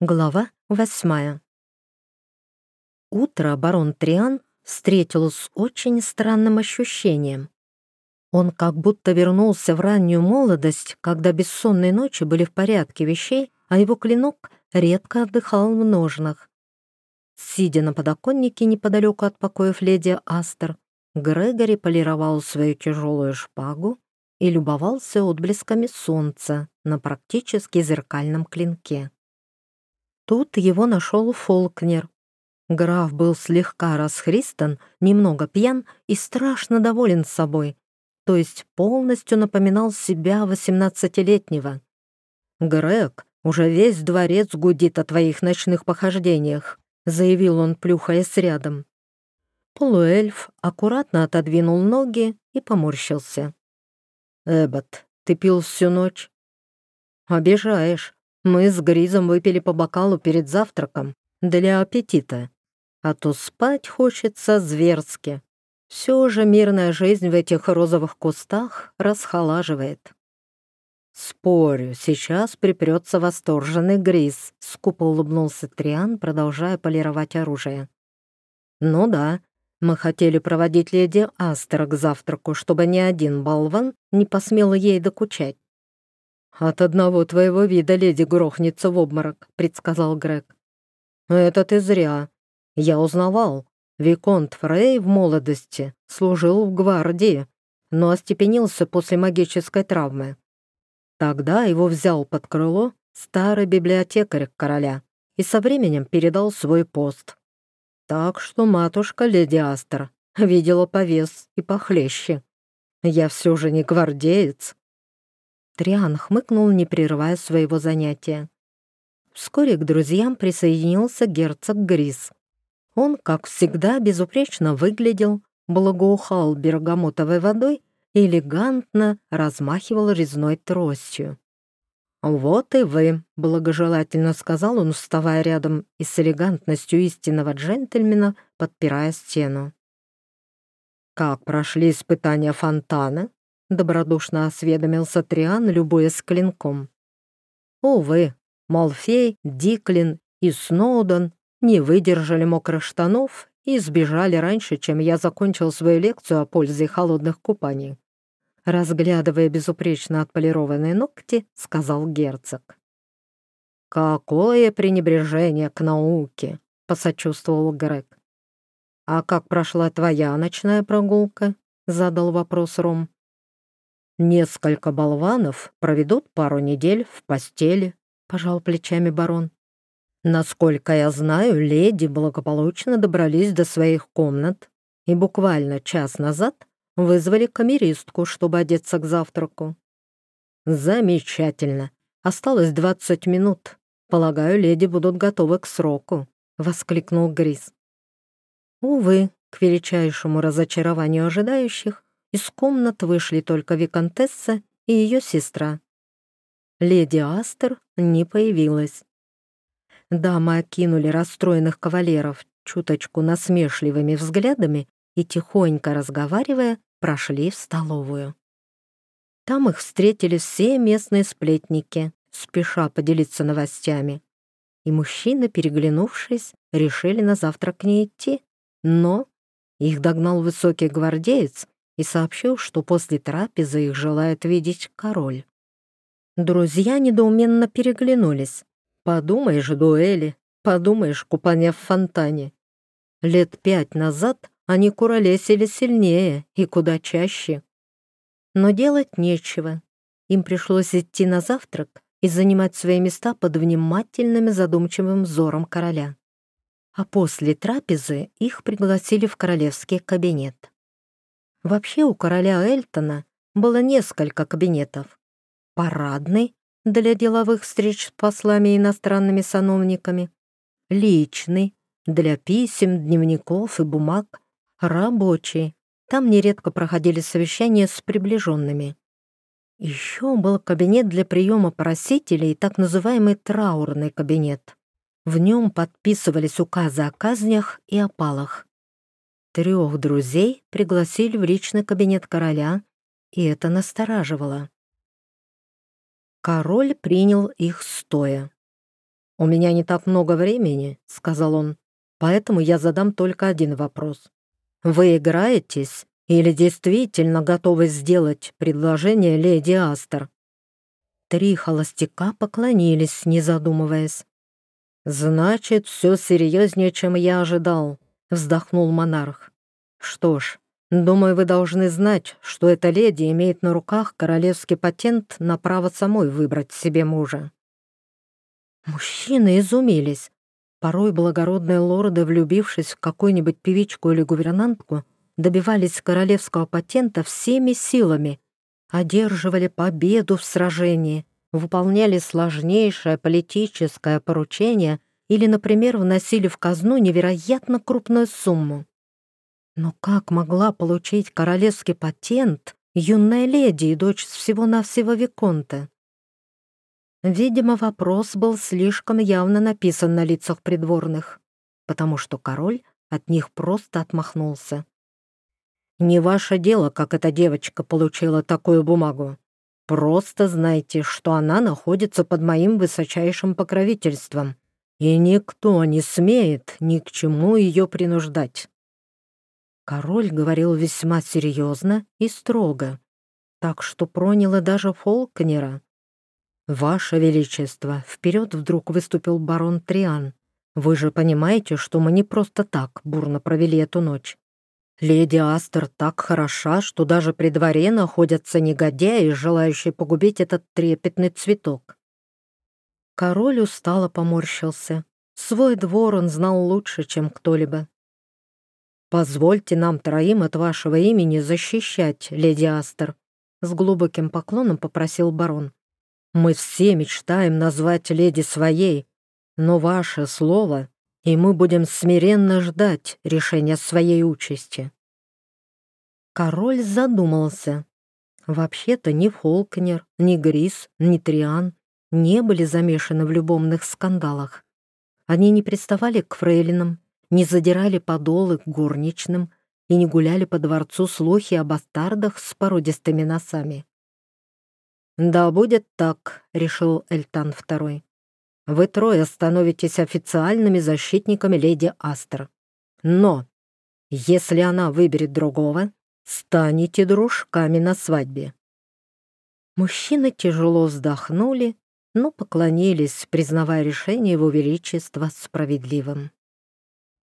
Глава восьмая. Утро барон Триан встретил с очень странным ощущением. Он как будто вернулся в раннюю молодость, когда бессонные ночи были в порядке вещей, а его клинок редко отдыхал в ножнах. Сидя на подоконнике неподалеку от покоев леди Астер, Грегори полировал свою тяжелую шпагу и любовался отблесками солнца на практически зеркальном клинке. Тут его нашел Фолкнер. Граф был слегка расхристан, немного пьян и страшно доволен собой, то есть полностью напоминал себя восемнадцатилетнего. «Грег, уже весь дворец гудит о твоих ночных похождениях», заявил он, плюхаясь рядом. Полуэльф аккуратно отодвинул ноги и поморщился. «Эббот, ты пил всю ночь?» «Обижаешь. Мы с Гризом выпили по бокалу перед завтраком для аппетита. А то спать хочется зверски. Все же мирная жизнь в этих розовых кустах расхолаживает. «Спорю, сейчас припрется восторженный Гриз», — скупо улыбнулся Триан, продолжая полировать оружие. «Ну да, мы хотели проводить леди Астер к завтраку, чтобы ни один болван не посмел ей докучать. «От одного твоего вида леди грохнется в обморок», — предсказал Грег. «Это ты зря. Я узнавал. Виконт Фрей в молодости служил в гвардии, но остепенился после магической травмы. Тогда его взял под крыло старый библиотекарь короля и со временем передал свой пост. Так что матушка леди Астер видела повес и похлеще. Я все же не гвардеец, Триан хмыкнул, не прерывая своего занятия. Вскоре к друзьям присоединился герцог Грис. Он, как всегда, безупречно выглядел, благоухал бергамотовой водой и элегантно размахивал резной тростью. «Вот и вы», — благожелательно сказал он, вставая рядом и с элегантностью истинного джентльмена подпирая стену. «Как прошли испытания фонтана?» Добродушно осведомился Триан, любуясь клинком. Увы, Малфей, Диклин и Сноуден не выдержали мокрых штанов и сбежали раньше, чем я закончил свою лекцию о пользе холодных купаний. Разглядывая безупречно отполированные ногти, сказал герцог. «Какое пренебрежение к науке!» — посочувствовал Грег. «А как прошла твоя ночная прогулка?» — задал вопрос Ром. Несколько болванов проведут пару недель в постели, пожал плечами барон. Насколько я знаю, леди благополучно добрались до своих комнат и буквально час назад вызвали камеристку, чтобы одеться к завтраку. Замечательно. Осталось двадцать минут. Полагаю, леди будут готовы к сроку, воскликнул Грис. Увы, к величайшему разочарованию ожидающих, из комнат вышли только Викантесса и ее сестра. Леди Астер не появилась. Дамы окинули расстроенных кавалеров чуточку насмешливыми взглядами и, тихонько разговаривая, прошли в столовую. Там их встретили все местные сплетники, спеша поделиться новостями. И мужчины, переглянувшись, решили на завтрак не идти. Но их догнал высокий гвардеец и сообщил, что после трапезы их желает видеть король. Друзья недоуменно переглянулись. Подумаешь, дуэли, подумаешь, купание в фонтане. Лет пять назад они куролесили сильнее и куда чаще. Но делать нечего. Им пришлось идти на завтрак и занимать свои места под внимательным и задумчивым взором короля. А после трапезы их пригласили в королевский кабинет. Вообще у короля Эльтона было несколько кабинетов. Парадный для деловых встреч с послами и иностранными сановниками, личный для писем, дневников и бумаг, рабочий. Там нередко проходили совещания с приближенными. Еще был кабинет для приема просителей, так называемый траурный кабинет. В нем подписывались указы о казнях и опалах. Трех друзей пригласили в личный кабинет короля, и это настораживало. Король принял их стоя. «У меня не так много времени», — сказал он, «поэтому я задам только один вопрос. Вы играетесь или действительно готовы сделать предложение леди Астер?» Три холостяка поклонились, не задумываясь. «Значит, все серьезнее, чем я ожидал», — вздохнул монарх. «Что ж, думаю, вы должны знать, что эта леди имеет на руках королевский патент на право самой выбрать себе мужа». Мужчины изумились. Порой благородные лорды, влюбившись в какую-нибудь певичку или гувернантку, добивались королевского патента всеми силами, одерживали победу в сражении, выполняли сложнейшее политическое поручение или, например, вносили в казну невероятно крупную сумму. Но как могла получить королевский патент юная леди и дочь всего-навсего Виконта? Видимо, вопрос был слишком явно написан на лицах придворных, потому что король от них просто отмахнулся. «Не ваше дело, как эта девочка получила такую бумагу. Просто знайте, что она находится под моим высочайшим покровительством, и никто не смеет ни к чему ее принуждать». Король говорил весьма серьезно и строго, так что проняло даже Фолкнера. «Ваше Величество!» — вперед вдруг выступил барон Триан. «Вы же понимаете, что мы не просто так бурно провели эту ночь. Леди Астер так хороша, что даже при дворе находятся негодяи, желающие погубить этот трепетный цветок. Король устало поморщился. Свой двор он знал лучше, чем кто-либо. «Позвольте нам троим от вашего имени защищать, леди Астер», с глубоким поклоном попросил барон. «Мы все мечтаем назвать леди своей, но ваше слово и мы будем смиренно ждать решения своей участи». Король задумался. Вообще-то ни Фолкнер, ни Грис, ни Триан не были замешаны в любовных скандалах. Они не приставали к фрейлинам, не задирали подолы к горничным и не гуляли по дворцу слухи о бастардах с породистыми носами. «Да будет так», — решил Эльтан II. Вы трое становитесь официальными защитниками леди Астер. Но если она выберет другого, станете дружками на свадьбе». Мужчины тяжело вздохнули, но поклонились, признавая решение его величества справедливым.